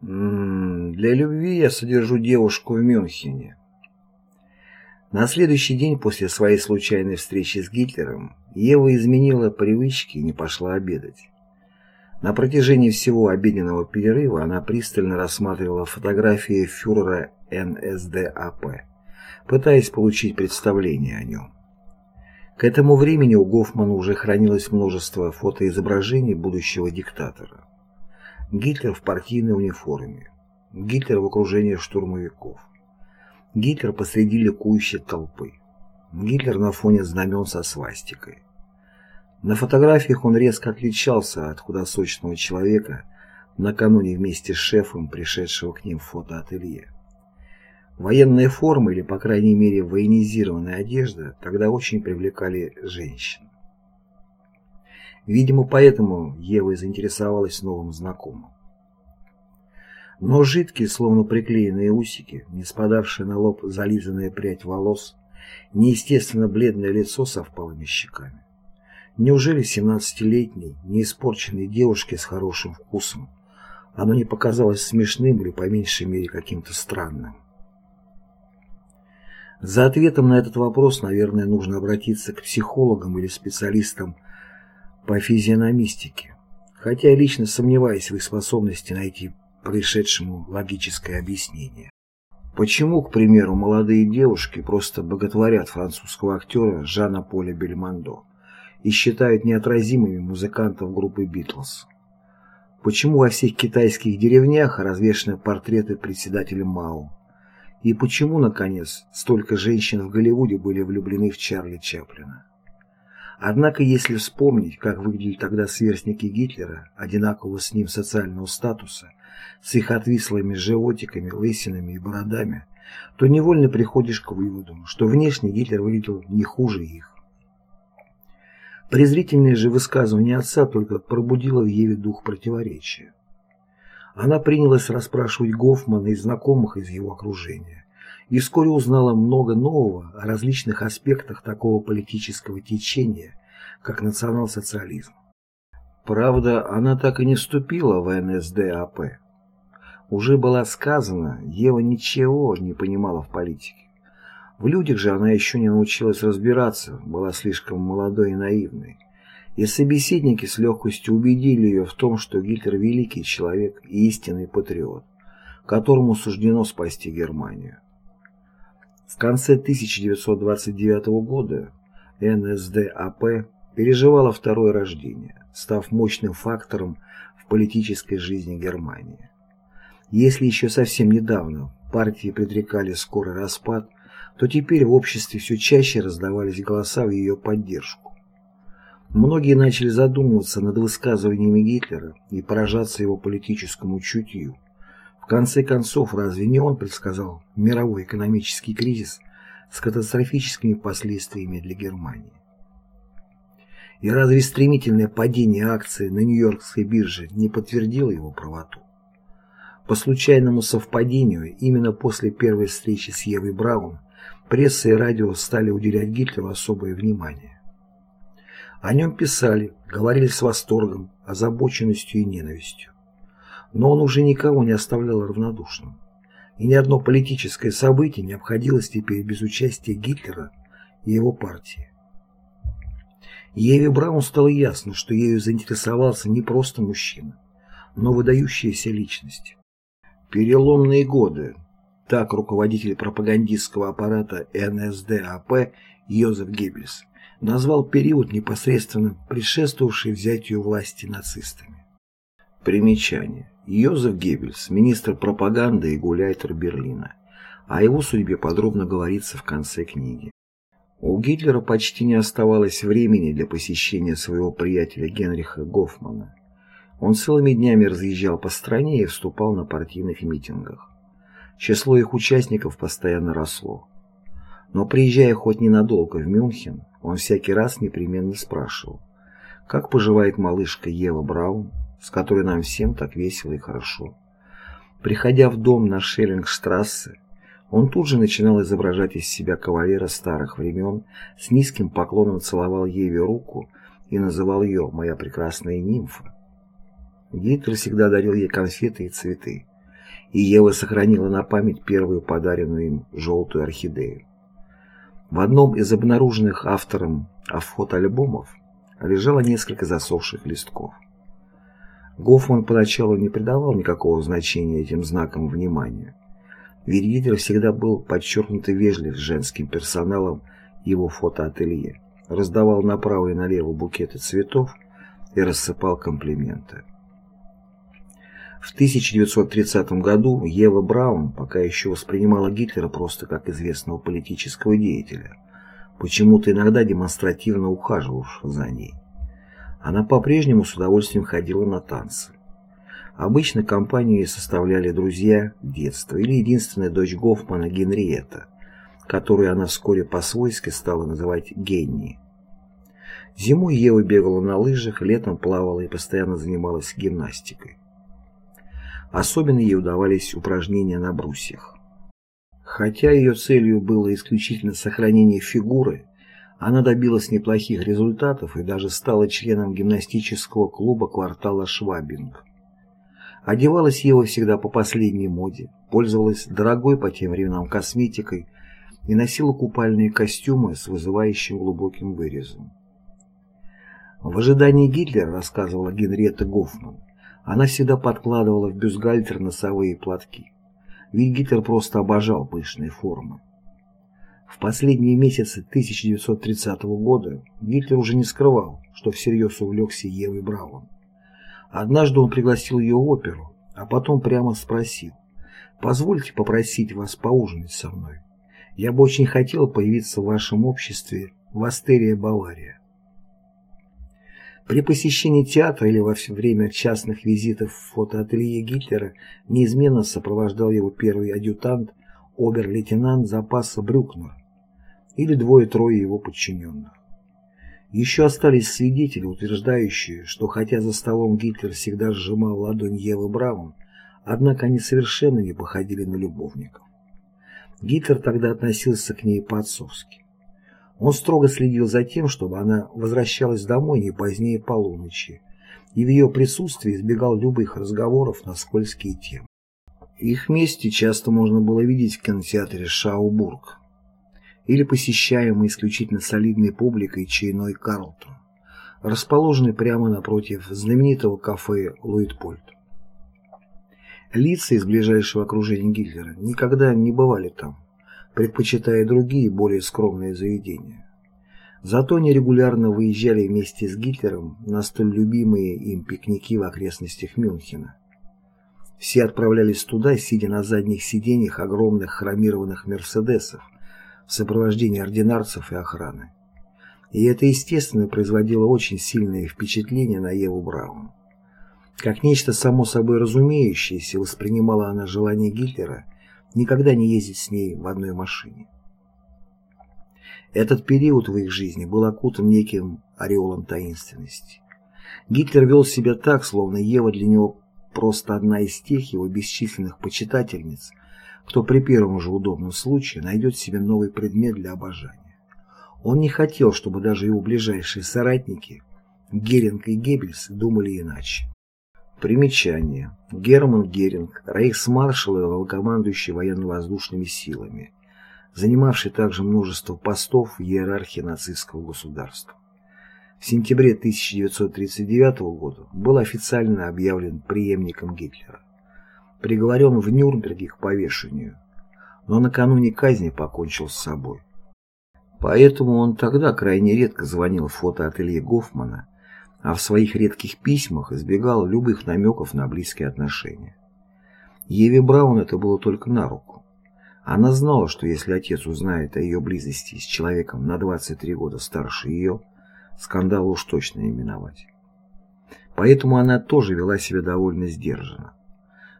Для любви я содержу девушку в Мюнхене. На следующий день после своей случайной встречи с Гитлером Ева изменила привычки и не пошла обедать. На протяжении всего обеденного перерыва она пристально рассматривала фотографии фюрера НСДАП, пытаясь получить представление о нем. К этому времени у Гофмана уже хранилось множество фотоизображений будущего диктатора. Гитлер в партийной униформе. Гитлер в окружении штурмовиков. Гитлер посреди ликующей толпы. Гитлер на фоне знамен со свастикой. На фотографиях он резко отличался от худосочного человека, накануне вместе с шефом, пришедшего к ним в фотоателье. Военная форма или, по крайней мере, военизированная одежда тогда очень привлекали женщин. Видимо, поэтому Ева и заинтересовалась новым знакомым. Но жидкие, словно приклеенные усики, не спадавшие на лоб зализанная прядь волос, неестественно бледное лицо со впалыми щеками. Неужели семнадцатилетней, неиспорченной девушке с хорошим вкусом оно не показалось смешным или, по меньшей мере, каким-то странным? За ответом на этот вопрос, наверное, нужно обратиться к психологам или специалистам по физиономистике, хотя лично сомневаюсь в их способности найти происшедшему логическое объяснение. Почему, к примеру, молодые девушки просто боготворят французского актера Жана Поля Бельмондо и считают неотразимыми музыкантов группы «Битлз»? Почему во всех китайских деревнях развешаны портреты председателя Мао? И почему, наконец, столько женщин в Голливуде были влюблены в Чарли Чаплина? Однако, если вспомнить, как выглядели тогда сверстники Гитлера, одинакового с ним социального статуса, с их отвислыми животиками, лысинами и бородами, то невольно приходишь к выводу, что внешне Гитлер выглядел не хуже их. Презрительное же высказывание отца только пробудило в Еве дух противоречия. Она принялась расспрашивать Гофмана и знакомых из его окружения и вскоре узнала много нового о различных аспектах такого политического течения, как национал-социализм. Правда, она так и не вступила в НСДАП. Уже была сказано, Ева ничего не понимала в политике. В людях же она еще не научилась разбираться, была слишком молодой и наивной. И собеседники с легкостью убедили ее в том, что Гитлер великий человек и истинный патриот, которому суждено спасти Германию. В конце 1929 года НСДАП переживала второе рождение, став мощным фактором в политической жизни Германии. Если еще совсем недавно партии предрекали скорый распад, то теперь в обществе все чаще раздавались голоса в ее поддержку. Многие начали задумываться над высказываниями Гитлера и поражаться его политическому чутью. Конце концов, разве не он предсказал мировой экономический кризис с катастрофическими последствиями для Германии? И разве стремительное падение акций на Нью-Йоркской бирже не подтвердило его правоту? По случайному совпадению, именно после первой встречи с Евой Браун, пресса и радио стали уделять Гитлеру особое внимание. О нем писали, говорили с восторгом, озабоченностью и ненавистью. Но он уже никого не оставлял равнодушным. И ни одно политическое событие не обходилось теперь без участия Гитлера и его партии. Еве Браун стало ясно, что ею заинтересовался не просто мужчина, но выдающаяся личность. Переломные годы. Так руководитель пропагандистского аппарата НСДАП Йозеф Геббельс назвал период, непосредственно предшествовавший взятию власти нацистами. Примечание. Йозеф Геббельс, министр пропаганды и гуляйтер Берлина. О его судьбе подробно говорится в конце книги. У Гитлера почти не оставалось времени для посещения своего приятеля Генриха Гофмана. Он целыми днями разъезжал по стране и вступал на партийных митингах. Число их участников постоянно росло. Но приезжая хоть ненадолго в Мюнхен, он всякий раз непременно спрашивал, как поживает малышка Ева Браун, с которой нам всем так весело и хорошо. Приходя в дом на Шеллингштрассе, он тут же начинал изображать из себя кавалера старых времен, с низким поклоном целовал Еве руку и называл ее «моя прекрасная нимфа». Гитлер всегда дарил ей конфеты и цветы. и Ева сохранила на память первую подаренную им желтую орхидею. В одном из обнаруженных автором фотоальбомов лежало несколько засохших листков. Гофман поначалу не придавал никакого значения этим знакам внимания, ведь всегда был подчеркнуто вежлив с женским персоналом его фотоателье, раздавал направо и налево букеты цветов и рассыпал комплименты. В 1930 году Ева Браун пока еще воспринимала Гитлера просто как известного политического деятеля, почему-то иногда демонстративно ухаживавшего за ней. Она по-прежнему с удовольствием ходила на танцы. Обычно компанию составляли друзья детства или единственная дочь Гофмана Генриетта, которую она вскоре по-свойски стала называть Генни. Зимой Ева бегала на лыжах, летом плавала и постоянно занималась гимнастикой. Особенно ей удавались упражнения на брусьях. Хотя ее целью было исключительно сохранение фигуры, она добилась неплохих результатов и даже стала членом гимнастического клуба квартала Швабинг. Одевалась Ева всегда по последней моде, пользовалась дорогой по тем временам косметикой и носила купальные костюмы с вызывающим глубоким вырезом. В ожидании Гитлера, рассказывала Генриетта Гофман, она всегда подкладывала в бюстгальтер носовые платки. Ведь Гитлер просто обожал пышные формы. В последние месяцы 1930 года Гитлер уже не скрывал, что всерьез увлекся Евой Браун. Однажды он пригласил ее в оперу, а потом прямо спросил, «Позвольте попросить вас поужинать со мной. Я бы очень хотел появиться в вашем обществе в Астерия, Бавария». При посещении театра или во время частных визитов в фотоателье Гитлера неизменно сопровождал его первый адъютант, обер-лейтенант запаса Брюкнер или двое-трое его подчиненных. Еще остались свидетели, утверждающие, что хотя за столом Гитлер всегда сжимал ладонь Евы Браун, однако они совершенно не походили на любовников. Гитлер тогда относился к ней по-отцовски. Он строго следил за тем, чтобы она возвращалась домой не позднее полуночи, и в ее присутствии избегал любых разговоров на скользкие темы. Их вместе часто можно было видеть в кинотеатре «Шаубург» или посещаемый исключительно солидной публикой чайной «Карлтон», расположенный прямо напротив знаменитого кафе «Луитпольт». Лица из ближайшего окружения Гитлера никогда не бывали там предпочитая другие, более скромные заведения. Зато они регулярно выезжали вместе с Гитлером на столь любимые им пикники в окрестностях Мюнхена. Все отправлялись туда, сидя на задних сиденьях огромных хромированных «Мерседесов» в сопровождении ординарцев и охраны. И это, естественно, производило очень сильное впечатление на Еву Браун. Как нечто само собой разумеющееся воспринимала она желание Гитлера – никогда не ездить с ней в одной машине. Этот период в их жизни был окутан неким ореолом таинственности. Гитлер вел себя так, словно Ева для него просто одна из тех его бесчисленных почитательниц, кто при первом же удобном случае найдет себе новый предмет для обожания. Он не хотел, чтобы даже его ближайшие соратники, Геринг и Геббельс, думали иначе. Примечание. Герман Геринг, рейхсмаршал и главнокомандующий военно-воздушными силами, занимавший также множество постов в иерархии нацистского государства. В сентябре 1939 года был официально объявлен преемником Гитлера. Приговорен в Нюрнберге к повешению, но накануне казни покончил с собой. Поэтому он тогда крайне редко звонил в фотоателье Гофмана а в своих редких письмах избегал любых намеков на близкие отношения. Еве Браун это было только на руку. Она знала, что если отец узнает о ее близости с человеком на 23 года старше ее, скандал уж точно не миновать. Поэтому она тоже вела себя довольно сдержанно.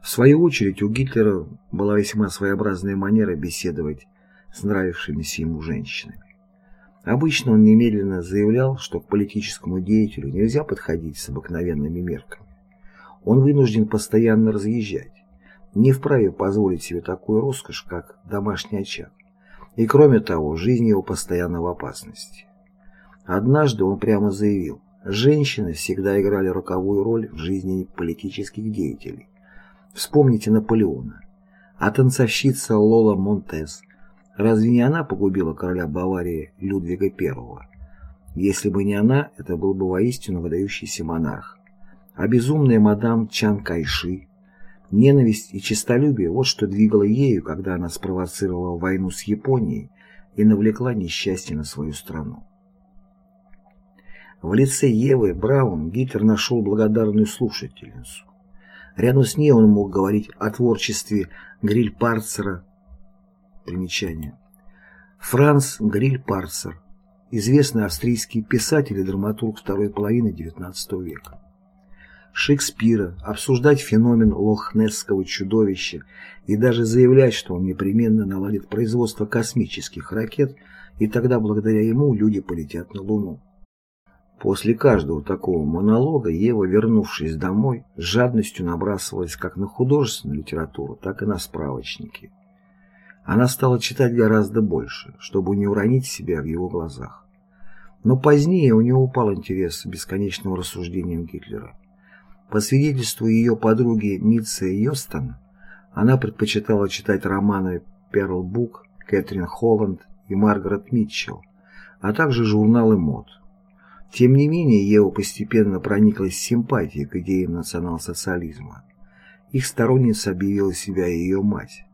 В свою очередь у Гитлера была весьма своеобразная манера беседовать с нравившимися ему женщинами. Обычно он немедленно заявлял, что к политическому деятелю нельзя подходить с обыкновенными мерками. Он вынужден постоянно разъезжать, не вправе позволить себе такую роскошь, как домашний очаг. И кроме того, жизнь его постоянно в опасности. Однажды он прямо заявил, женщины всегда играли роковую роль в жизни политических деятелей, Вспомните Наполеона. А танцовщица Лола Монтез. Разве не она погубила короля Баварии Людвига I? Если бы не она, это был бы воистину выдающийся монарх. А безумная мадам Чан Кайши, ненависть и честолюбие – вот что двигало ею, когда она спровоцировала войну с Японией и навлекла несчастье на свою страну. В лице Евы Браун Гитлер нашел благодарную слушательницу. Рядом с ней он мог говорить о творчестве Гриль-Парцера. Примечание. Франц Гриль-Парцер, известный австрийский писатель и драматург второй половины XIX века. Шекспира, обсуждать феномен лохнесского чудовища и даже заявлять, что он непременно наладит производство космических ракет, и тогда благодаря ему люди полетят на Луну. После каждого такого монолога Ева, вернувшись домой, с жадностью набрасывалась как на художественную литературу, так и на справочники. Она стала читать гораздо больше, чтобы не уронить себя в его глазах. Но позднее у нее упал интерес к бесконечным рассуждениям Гитлера. По свидетельству ее подруги Митцы Йостон, она предпочитала читать романы Перл Бук, Кэтрин Холланд и Маргарет Митчелл, а также журналы мод. Тем не менее, Ева постепенно прониклась симпатией к идеям национал-социализма. Их сторонница объявила себя ее мать.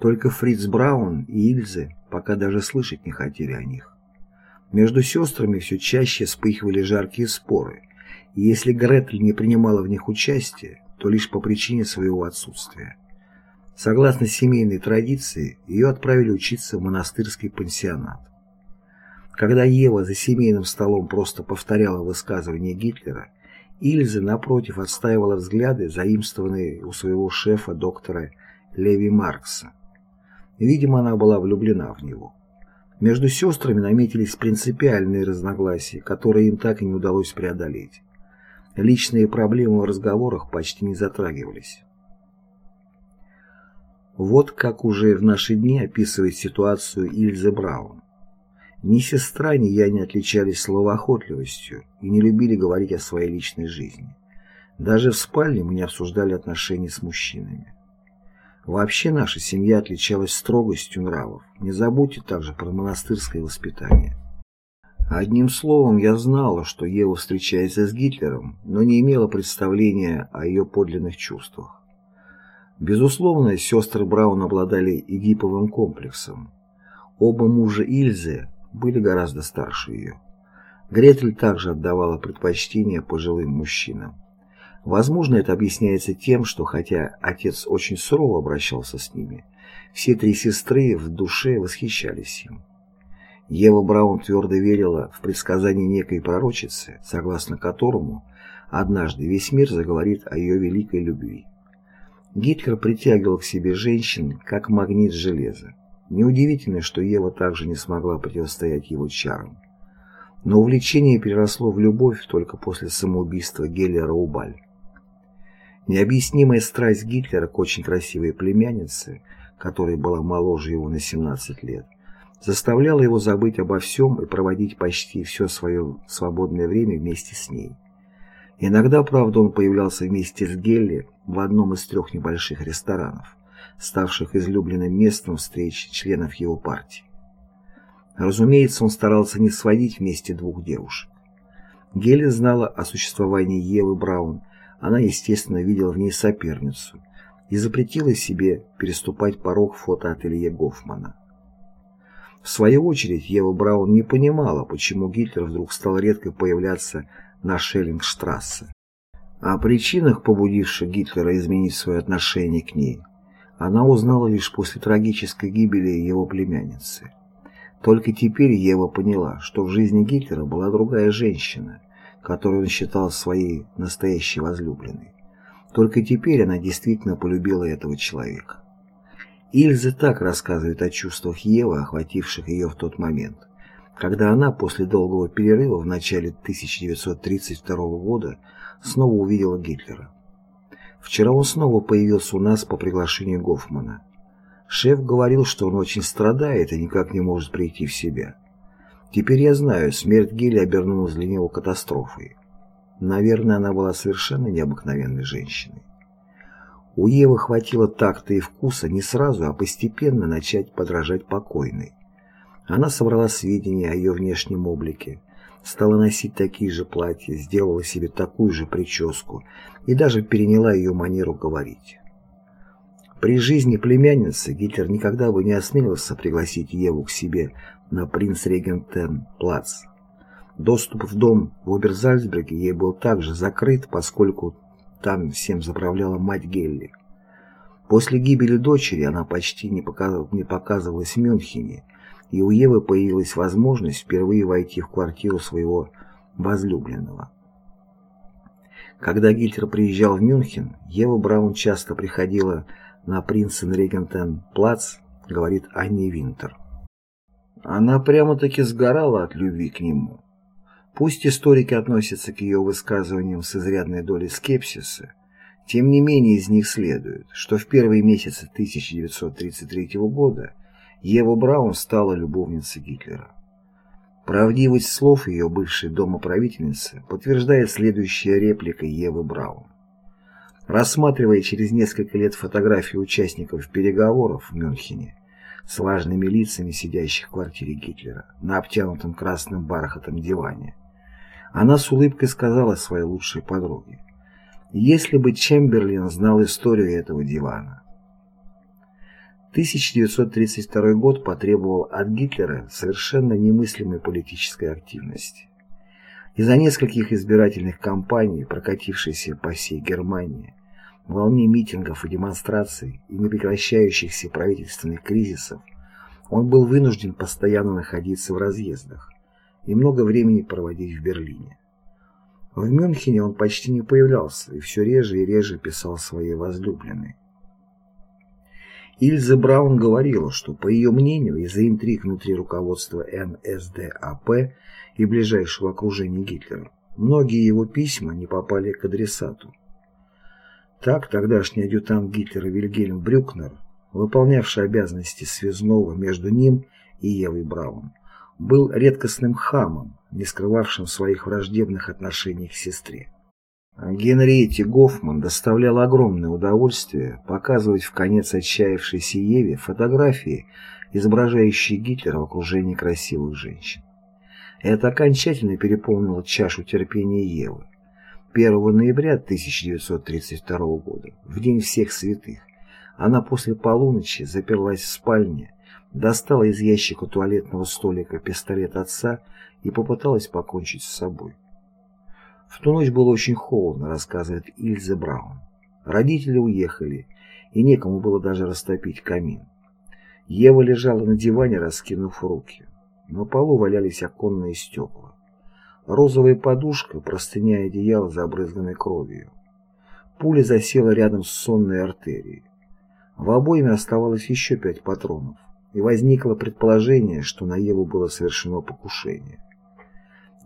Только Фриц Браун и Ильзе пока даже слышать не хотели о них. Между сестрами все чаще вспыхивали жаркие споры, и если Гретель не принимала в них участие, то лишь по причине своего отсутствия. Согласно семейной традиции, ее отправили учиться в монастырский пансионат. Когда Ева за семейным столом просто повторяла высказывания Гитлера, Ильза, напротив, отстаивала взгляды, заимствованные у своего шефа доктора Леви Маркса. Видимо, она была влюблена в него. Между сестрами наметились принципиальные разногласия, которые им так и не удалось преодолеть. Личные проблемы в разговорах почти не затрагивались. Вот как уже в наши дни описывает ситуацию Ильза Браун. Ни сестра, ни я не отличались словоохотливостью и не любили говорить о своей личной жизни. Даже в спальне мы не обсуждали отношения с мужчинами. Вообще наша семья отличалась строгостью нравов. Не забудьте также про монастырское воспитание. Одним словом, я знала, что Ева встречается с Гитлером, но не имела представления о ее подлинных чувствах. Безусловно, сестры Браун обладали эдиповым комплексом. Оба мужа Ильзы были гораздо старше ее. Гретель также отдавала предпочтение пожилым мужчинам. Возможно, это объясняется тем, что хотя отец очень сурово обращался с ними, все три сестры в душе восхищались им. Ева Браун твердо верила в предсказание некой пророчицы, согласно которому однажды весь мир заговорит о ее великой любви. Гитлер притягивал к себе женщин, как магнит железа. Неудивительно, что Ева также не смогла противостоять его чарам. Но увлечение переросло в любовь только после самоубийства Гелия Раубаль. Необъяснимая страсть Гитлера к очень красивой племяннице, которая была моложе его на 17 лет, заставляла его забыть обо всем и проводить почти все свое свободное время вместе с ней. Иногда, правда, он появлялся вместе с Гелли в одном из трех небольших ресторанов ставших излюбленным местом встреч членов его партии. Разумеется, он старался не сводить вместе двух девушек. Гелли знала о существовании Евы Браун, она, естественно, видела в ней соперницу и запретила себе переступать порог фотоателье Гофмана. В свою очередь, Ева Браун не понимала, почему Гитлер вдруг стал редко появляться на Шеллингштрассе. О причинах, побудивших Гитлера изменить свое отношение к ней, она узнала лишь после трагической гибели его племянницы. Только теперь Ева поняла, что в жизни Гитлера была другая женщина, которую он считал своей настоящей возлюбленной. Только теперь она действительно полюбила этого человека. Ильза так рассказывает о чувствах Евы, охвативших ее в тот момент, когда она после долгого перерыва в начале 1932 года снова увидела Гитлера. Вчера он снова появился у нас по приглашению Гофмана. Шеф говорил, что он очень страдает и никак не может прийти в себя. Теперь я знаю, смерть Гели обернулась для него катастрофой. Наверное, она была совершенно необыкновенной женщиной. У Евы хватило такта и вкуса не сразу, а постепенно начать подражать покойной. Она собрала сведения о ее внешнем облике, стала носить такие же платья, сделала себе такую же прическу и даже переняла ее манеру говорить. При жизни племянницы Гитлер никогда бы не осмелился пригласить Еву к себе на Принц-Регентен-плац. Доступ в дом в Оберзальцберге ей был также закрыт, поскольку там всем заправляла мать Гелли. После гибели дочери она почти не, показывалась, в Мюнхене, и у Евы появилась возможность впервые войти в квартиру своего возлюбленного. Когда Гитлер приезжал в Мюнхен, Ева Браун часто приходила на Принцен-Регентен-плац, говорит Анни Винтер. Она прямо-таки сгорала от любви к нему. Пусть историки относятся к ее высказываниям с изрядной долей скепсиса, тем не менее из них следует, что в первые месяцы 1933 года Ева Браун стала любовницей Гитлера. Правдивость слов ее бывшей домоправительницы подтверждает следующая реплика Евы Браун. Рассматривая через несколько лет фотографии участников переговоров в Мюнхене с важными лицами, сидящих в квартире Гитлера, на обтянутом красным бархатом диване, она с улыбкой сказала своей лучшей подруге, «Если бы Чемберлин знал историю этого дивана, 1932 год потребовал от Гитлера совершенно немыслимой политической активности. Из-за нескольких избирательных кампаний, прокатившихся по всей Германии, волне митингов и демонстраций и непрекращающихся правительственных кризисов, он был вынужден постоянно находиться в разъездах и много времени проводить в Берлине. В Мюнхене он почти не появлялся и все реже и реже писал своей возлюбленной. Ильза Браун говорила, что, по ее мнению, из-за интриг внутри руководства НСДАП и ближайшего окружения Гитлера, многие его письма не попали к адресату. Так, тогдашний адъютант Гитлера Вильгельм Брюкнер, выполнявший обязанности связного между ним и Евой Браун, был редкостным хамом, не скрывавшим своих враждебных отношений к сестре. Генриетте Гофман доставляло огромное удовольствие показывать в конец отчаявшейся Еве фотографии, изображающие Гитлера в окружении красивых женщин. Это окончательно переполнило чашу терпения Евы. 1 ноября 1932 года, в День всех святых, она после полуночи заперлась в спальне, достала из ящика туалетного столика пистолет отца и попыталась покончить с собой. В ту ночь было очень холодно, рассказывает Ильза Браун. Родители уехали, и некому было даже растопить камин. Ева лежала на диване, раскинув руки. На полу валялись оконные стекла. Розовая подушка, простыня и одеяло, забрызганы кровью. Пуля засела рядом с сонной артерией. В обойме оставалось еще пять патронов, и возникло предположение, что на Еву было совершено покушение.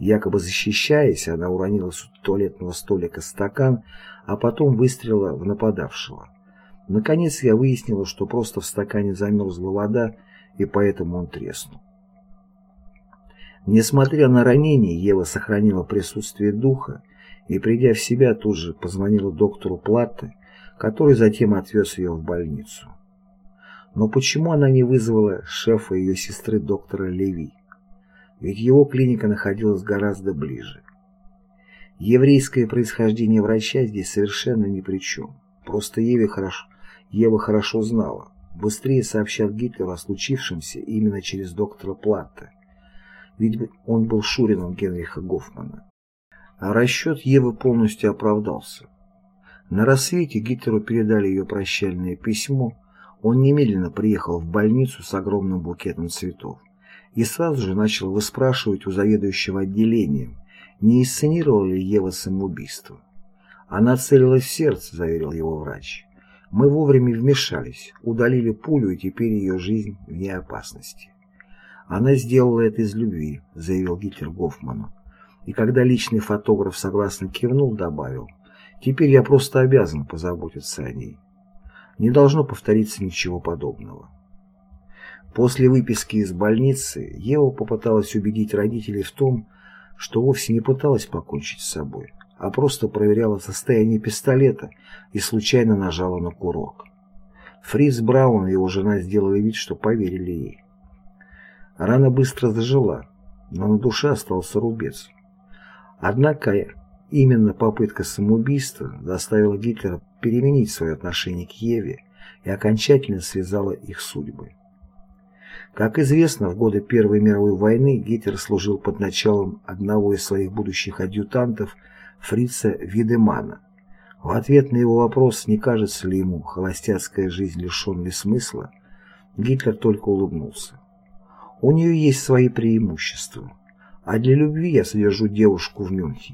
Якобы защищаясь, она уронила с туалетного столика стакан, а потом выстрелила в нападавшего. Наконец я выяснила, что просто в стакане замерзла вода, и поэтому он треснул. Несмотря на ранение, Ева сохранила присутствие духа и, придя в себя, тут же позвонила доктору Платте, который затем отвез ее в больницу. Но почему она не вызвала шефа ее сестры доктора Леви? Ведь его клиника находилась гораздо ближе. Еврейское происхождение врача здесь совершенно ни при чем. Просто Еве хорошо, Ева хорошо знала. Быстрее сообщат Гитлеру о случившемся именно через доктора Платта. Ведь он был шурином Генриха Гофмана. А расчет Евы полностью оправдался. На рассвете Гитлеру передали ее прощальное письмо. Он немедленно приехал в больницу с огромным букетом цветов и сразу же начал выспрашивать у заведующего отделением, не инсценировала ли Ева самоубийство. Она целилась в сердце, заверил его врач. Мы вовремя вмешались, удалили пулю, и теперь ее жизнь вне опасности. Она сделала это из любви, заявил Гитлер Гофману. И когда личный фотограф согласно кивнул, добавил, теперь я просто обязан позаботиться о ней. Не должно повториться ничего подобного. После выписки из больницы Ева попыталась убедить родителей в том, что вовсе не пыталась покончить с собой, а просто проверяла состояние пистолета и случайно нажала на курок. Фриц Браун и его жена сделали вид, что поверили ей. Рана быстро зажила, но на душе остался рубец. Однако именно попытка самоубийства заставила Гитлера переменить свое отношение к Еве и окончательно связала их судьбы. Как известно, в годы Первой мировой войны Гитлер служил под началом одного из своих будущих адъютантов Фрица Видемана. В ответ на его вопрос, не кажется ли ему холостяцкая жизнь лишенной смысла, Гитлер только улыбнулся. У нее есть свои преимущества, а для любви я содержу девушку в Мюнхене.